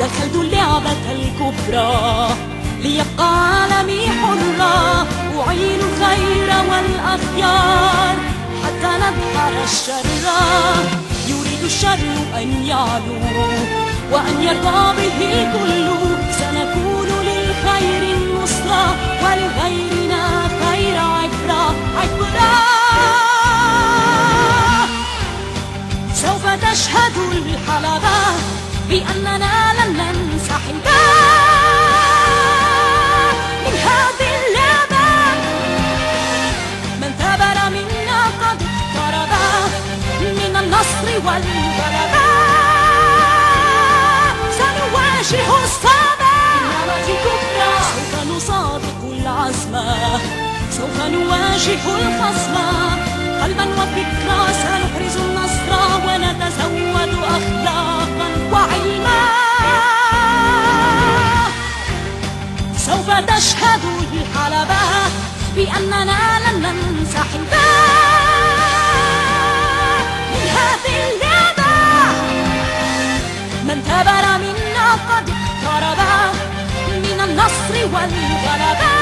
دخلت اللعبة الكبرى ليبقى عالمي حرا أعين الخير والأخيار. حتى نظهر الشر يريد الشر أن يعلو وأن يرضى به الكل سوف تشهد الحلبة بأننا لن ننسحب من هذه اللعبة من ثابر منا قد اقترب من النصر والغلبة سنواجه الصعب. بالنعمة كبرى سوف نصادق العزم. سوف نواجه الخصم. قلبا وفكرا سنحرز تشهد الحلبة بأننا لن ننسحب. من هذه اللعبة من ثابر منا قد اقترب من النصر والغلبة.